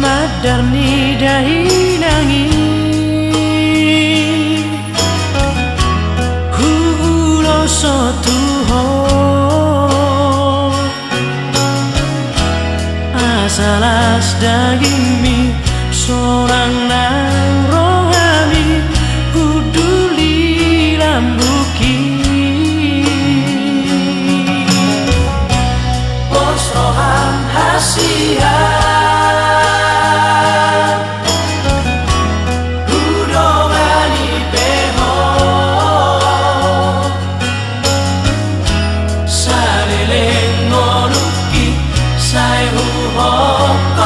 madarni dahinangi Hulo sotuho. Asalas daging mi seorang nang 如何